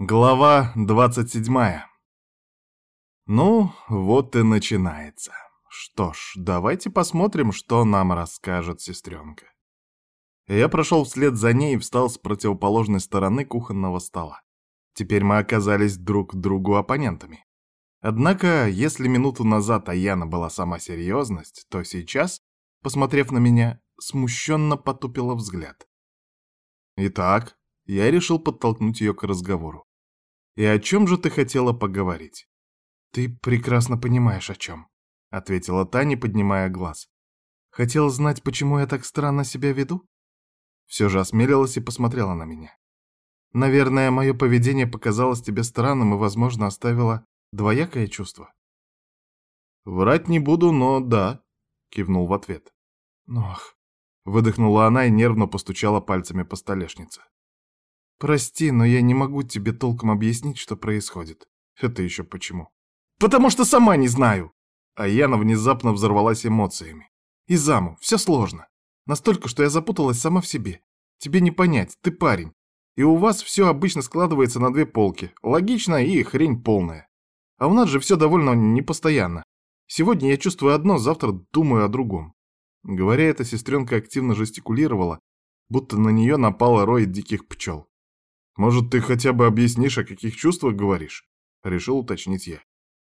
Глава 27. Ну, вот и начинается. Что ж, давайте посмотрим, что нам расскажет сестренка. Я прошел вслед за ней и встал с противоположной стороны кухонного стола. Теперь мы оказались друг другу оппонентами. Однако, если минуту назад Аяна была сама серьезность, то сейчас, посмотрев на меня, смущенно потупила взгляд. Итак, я решил подтолкнуть ее к разговору. «И о чем же ты хотела поговорить?» «Ты прекрасно понимаешь, о чем», — ответила Таня, поднимая глаз. «Хотела знать, почему я так странно себя веду?» Все же осмелилась и посмотрела на меня. «Наверное, мое поведение показалось тебе странным и, возможно, оставило двоякое чувство». «Врать не буду, но да», — кивнул в ответ. «Ох», — выдохнула она и нервно постучала пальцами по столешнице. «Прости, но я не могу тебе толком объяснить, что происходит. Это еще почему?» «Потому что сама не знаю!» А Яна внезапно взорвалась эмоциями. «И заму, все сложно. Настолько, что я запуталась сама в себе. Тебе не понять, ты парень. И у вас все обычно складывается на две полки. Логично и хрень полная. А у нас же все довольно непостоянно. Сегодня я чувствую одно, завтра думаю о другом». Говоря это, сестренка активно жестикулировала, будто на нее напала рой диких пчел. Может, ты хотя бы объяснишь, о каких чувствах говоришь?» — решил уточнить я.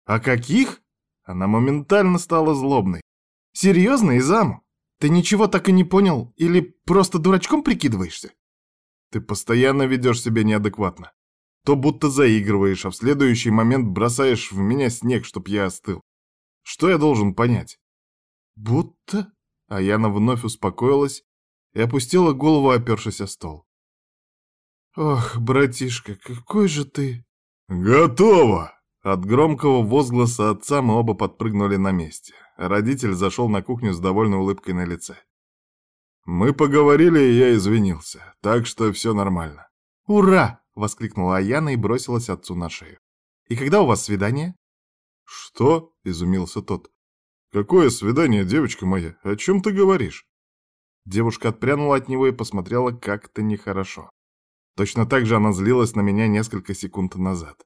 «О каких?» Она моментально стала злобной. «Серьезно, Изаму? Ты ничего так и не понял? Или просто дурачком прикидываешься?» «Ты постоянно ведешь себя неадекватно. То будто заигрываешь, а в следующий момент бросаешь в меня снег, чтоб я остыл. Что я должен понять?» «Будто?» А Яна вновь успокоилась и опустила голову, опершись о стол. «Ох, братишка, какой же ты...» «Готово!» От громкого возгласа отца мы оба подпрыгнули на месте. Родитель зашел на кухню с довольной улыбкой на лице. «Мы поговорили, и я извинился, так что все нормально». «Ура!» — воскликнула Аяна и бросилась отцу на шею. «И когда у вас свидание?» «Что?» — изумился тот. «Какое свидание, девочка моя? О чем ты говоришь?» Девушка отпрянула от него и посмотрела как-то нехорошо. Точно так же она злилась на меня несколько секунд назад.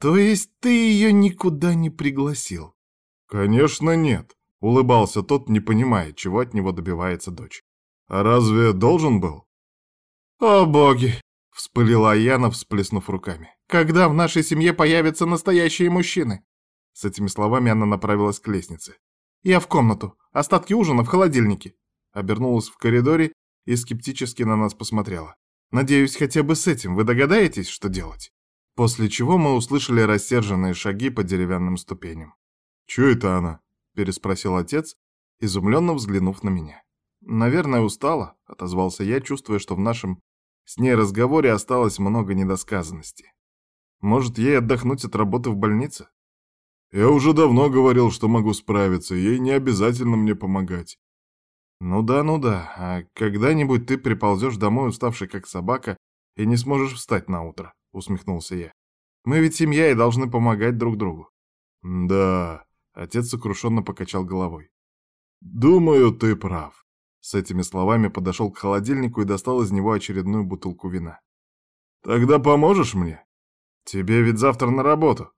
«То есть ты ее никуда не пригласил?» «Конечно нет», — улыбался тот, не понимая, чего от него добивается дочь. «А разве должен был?» «О боги!» — вспылила Аяна, всплеснув руками. «Когда в нашей семье появятся настоящие мужчины?» С этими словами она направилась к лестнице. «Я в комнату. Остатки ужина в холодильнике». Обернулась в коридоре и скептически на нас посмотрела. Надеюсь, хотя бы с этим вы догадаетесь, что делать?» После чего мы услышали рассерженные шаги по деревянным ступеням. «Чё это она?» — переспросил отец, изумленно взглянув на меня. «Наверное, устала», — отозвался я, чувствуя, что в нашем с ней разговоре осталось много недосказанности. «Может, ей отдохнуть от работы в больнице?» «Я уже давно говорил, что могу справиться, ей не обязательно мне помогать. «Ну да, ну да. А когда-нибудь ты приползешь домой, уставший как собака, и не сможешь встать на утро», — усмехнулся я. «Мы ведь семья и должны помогать друг другу». «Да», — отец сокрушенно покачал головой. «Думаю, ты прав». С этими словами подошел к холодильнику и достал из него очередную бутылку вина. «Тогда поможешь мне? Тебе ведь завтра на работу».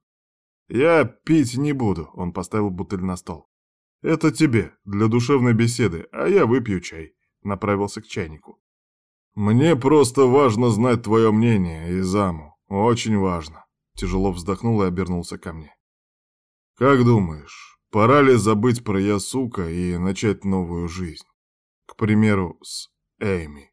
«Я пить не буду», — он поставил бутыль на стол. «Это тебе, для душевной беседы, а я выпью чай», — направился к чайнику. «Мне просто важно знать твое мнение, Изаму. Очень важно», — тяжело вздохнул и обернулся ко мне. «Как думаешь, пора ли забыть про Ясука и начать новую жизнь? К примеру, с Эйми?»